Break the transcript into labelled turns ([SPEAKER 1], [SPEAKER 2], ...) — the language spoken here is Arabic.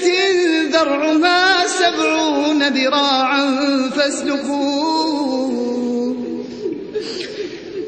[SPEAKER 1] سلسلة ذرعها سبعون ذراعا فاسلكوه.